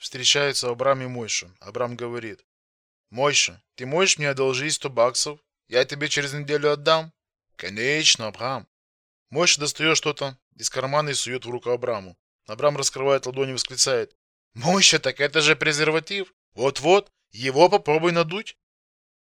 Встречаются Абрам и Мойша. Абрам говорит. Мойша, ты можешь мне одолжить 100 баксов? Я тебе через неделю отдам. Конечно, Абрам. Мойша достает что-то из кармана и сует в руку Абраму. Абрам раскрывает ладони и восклицает. Мойша, так это же презерватив. Вот-вот, его попробуй надуть.